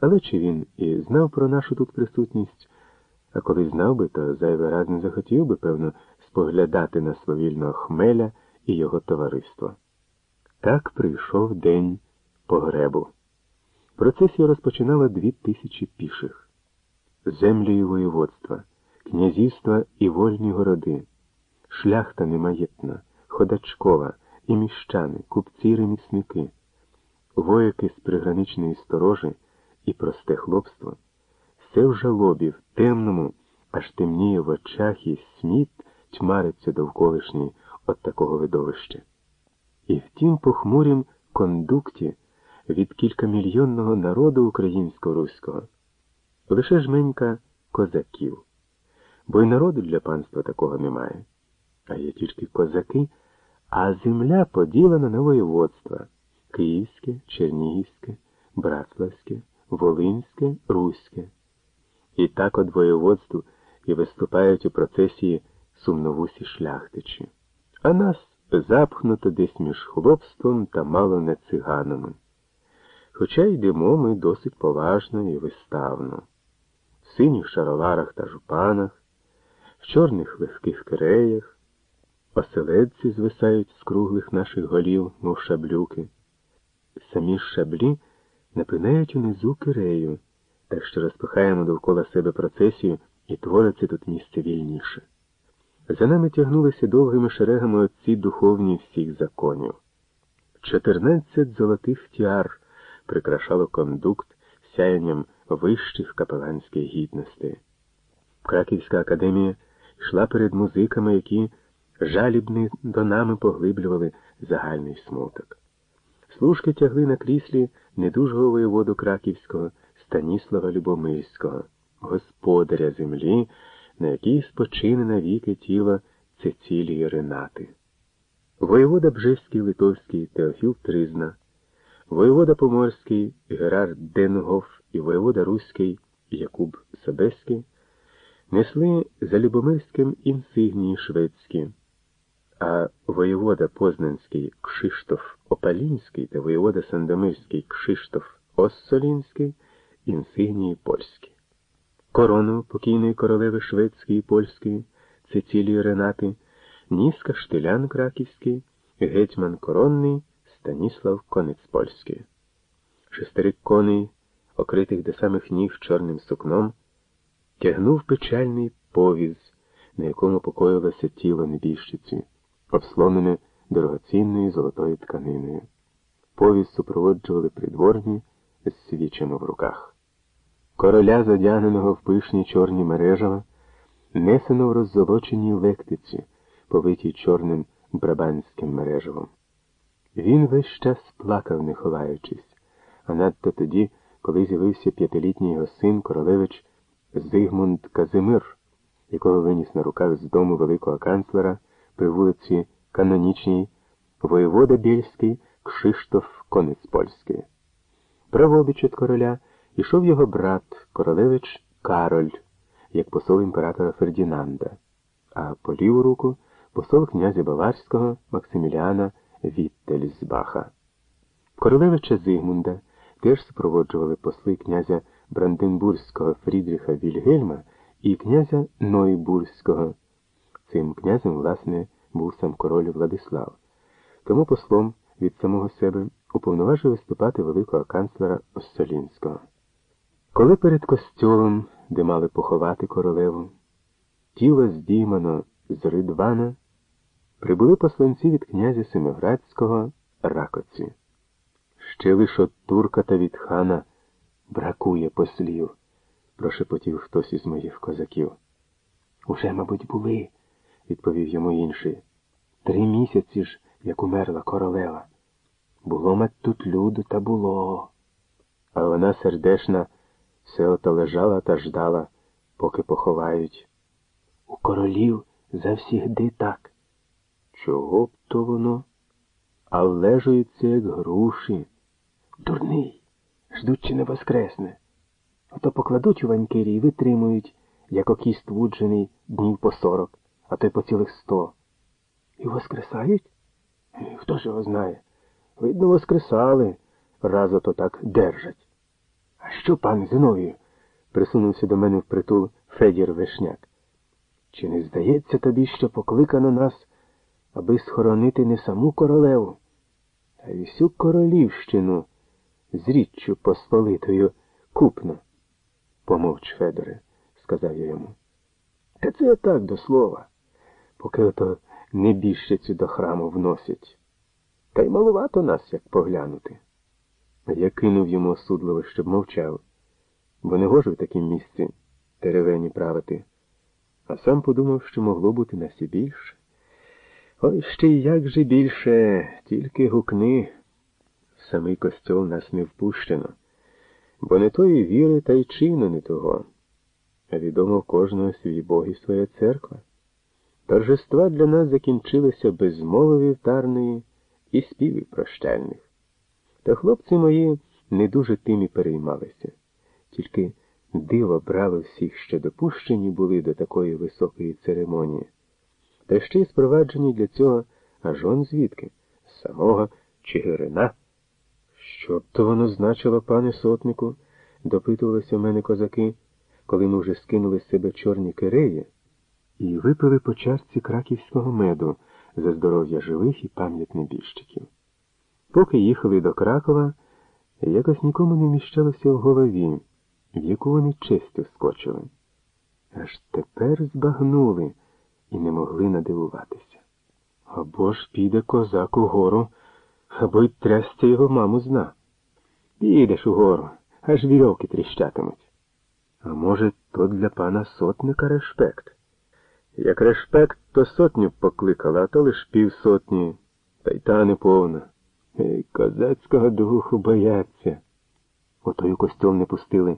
Але чи він і знав про нашу тут присутність, а коли знав би, то зайвий раз не захотів би, певно, споглядати на свавільного хмеля і його товариство. Так прийшов день погребу. Процесію розпочинала дві тисячі піших. Землі і воєводства, князівства і вольні городи, шляхта немаєтна, ходачкова, і міщани, купці ремісники, вояки з приграничної сторожі і просте хлопство, все в жалобі, в темному, аж темніє в очах і сміт тьмариться довколишній от такого видовища. І в тім похмурім кондукті від кількамільйонного народу українсько-руського. Лише жменька козаків, бо й народу для панства такого немає, а є тільки козаки, а земля поділена на воєводства. Київське, Чернігівське, Братславське, Волинське, Руське. І так от воєводству і виступають у процесії сумновусі шляхтичі, а нас запхнуто десь між хлопством та мало не циганами. Хоча йдемо ми досить поважно і виставно, в синіх шароварах та жупанах, в чорних легких киреях, оселедці звисають з круглих наших голів, мов шаблюки. Самі шаблі напинають унизу кирею, так що розпихаємо довкола себе процесію і твориться тут місце вільніше. За нами тягнулися довгими шерегами отці духовні всіх законів. Чотирнадцять золотих тіар прикрашало кондукт сяянням вищих капеланських гідностей. Краківська академія йшла перед музиками, які жалібні до нами поглиблювали загальний смуток. Служки тягли на кріслі недужого воєводу Краківського Станіслава Любомирського, господаря землі, на якій спочине навіки тіло Цецілії Ренати. Воєвода Бжеський Литовський Теофіл Тризна, воєвода Поморський Герард Денгоф і воєвода Руський Якуб Собеський несли за Любомирським інсигнії шведські, а воєвода Познанський Кшиштоф Опалінський та воєвода Сандомирський Кшиштоф Оссолінський інсигнії польські. Корону покійної королеви шведської і польської Цицілії Ренати, ніс Каштелян Краківський, гетьман коронний Станіслав Конець Польський. Шестерик коней, окритих до самих ніг чорним сукном, тягнув печальний повіз, на якому покоїлося тіло небіжчиці, обслонене дорогоцінною золотою тканиною. Повіз супроводжували придворні з свічами в руках. Короля, задягненого в пишні чорні мережева, несено в роззолоченій лектиці, повитій чорним брабанським мережевом. Він весь час плакав, не ховаючись, а надто тоді, коли з'явився п'ятилітній його син, королевич Зигмунд Казимир, якого виніс на руках з дому великого канцлера при вулиці Канонічній, воєвода Бєльський Кшиштоф Конець Польський. Праворуч від короля ішов його брат, королевич Кароль, як посол імператора Фердінанда, а по ліву руку посол князя Баварського Максиміліана Віттельсбаха. Королевича Зигмунда теж супроводжували посли князя Бранденбурзького Фрідріха Вільгельма і князя Нойбурзького. Цим князем, власне, був сам король Владислав. Тому послом від самого себе уповноважив виступати великого канцлера Оссолінського. Коли перед костьолом, де мали поховати королеву, тіло здіймано з ридвана, прибули посланці від князя Семиградського Ракоці. Ще лише от турка та від хана бракує послів, прошепотів хтось із моїх козаків. Уже, мабуть, були, відповів йому інший. Три місяці ж, як умерла королева. Було мать тут люду та було. А вона сердешна все ото лежала та ждала, поки поховають. У королів завсігди так. Чого б то воно? А влежується, як груші. Дурний, ждуть чи не воскресне. Ото покладуть у ванькирі і витримують, як окіст вуджений днів по сорок, а то й по цілих сто. І воскресають? Хто ж його знає? Видно, воскресали, раз ото так держать. А що, пане Зиновію? присунувся до мене впритул Федір Вишняк. Чи не здається тобі, що покликано нас, аби схоронити не саму королеву, а й всю королівщину з річчю посполитою купно? Помовч, Федоре, сказав я йому. Та це так до слова, поки ото небіжчицю до храму вносять. Та й малувато нас, як поглянути. Я кинув йому осудливо, щоб мовчав, бо не гоже в такім місці теревені правити, а сам подумав, що могло бути нас і більше. Ой ще й як же більше, тільки гукни. В самий костьол нас не впущено, бо не тої віри та й чину не того, а відомо кожного свій Бог і своя церква. Торжества для нас закінчилися без мови вівтарної і співів прощальних. Та хлопці мої не дуже тим і переймалися, тільки диво брали всіх, що допущені були до такої високої церемонії, та ще й спроваджені для цього аж он звідки, з самого Чигирина. Що б то воно значило, пане сотнику? допитувалися в мене козаки, коли ми вже скинули з себе чорні киреї і випили по чарці краківського меду за здоров'я живих і пам'ятних біжчиків. Поки їхали до Кракова, якось нікому не вміщалося в голові, в яку вони честю скочили. Аж тепер збагнули і не могли надивуватися. Або ж піде козак угору, або й трясця його маму зна. Підеш угору, аж вірьовки тріщатимуть. А може, то для пана сотника решпект? Як решпект, то сотню покликала, а то лиш півсотні, та й та неповна. козацького духу бояться. Ото й у костюм не пустили.